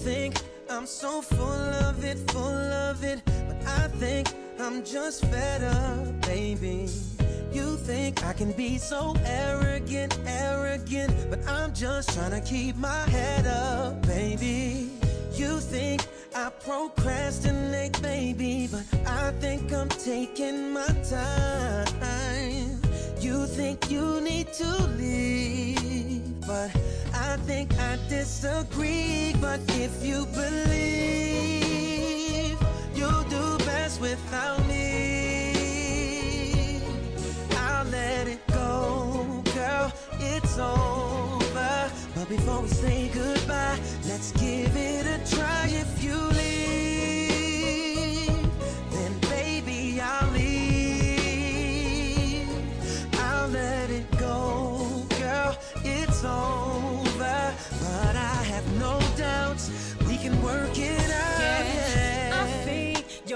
think I'm so full of it, full of it, but I think I'm just fed up, baby. You think I can be so arrogant, arrogant, but I'm just trying to keep my head up, baby. You think I procrastinate, baby, but I think I'm taking my time. You think you need to leave, but I think I disagree. But if you believe you'll do best without me, I'll let it go, girl. It's over. But before we say goodbye,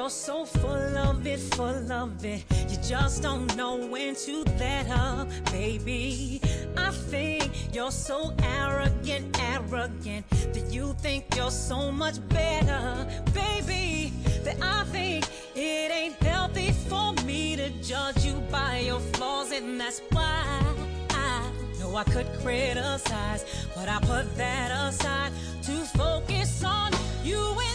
you're so full of it, full of it. You just don't know when to let up, baby. I think you're so arrogant, arrogant that you think you're so much better, baby. That I think it ain't healthy for me to judge you by your flaws, and that's why I know I could criticize, but I put that aside to focus on you and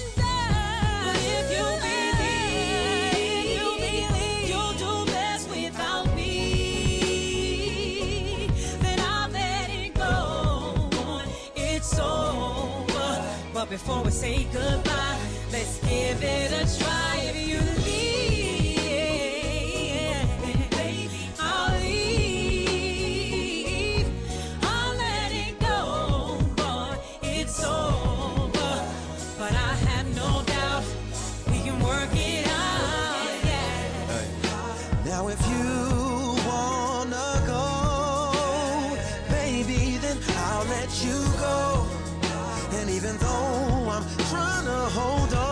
Before we say goodbye, let's give it a try. If you leave, baby, I'll leave. I'll let it go, boy. It's over. But I have no doubt we can work it out. Yeah. Now if you wanna go, baby, then I'll let you go even though I'm trying to hold on.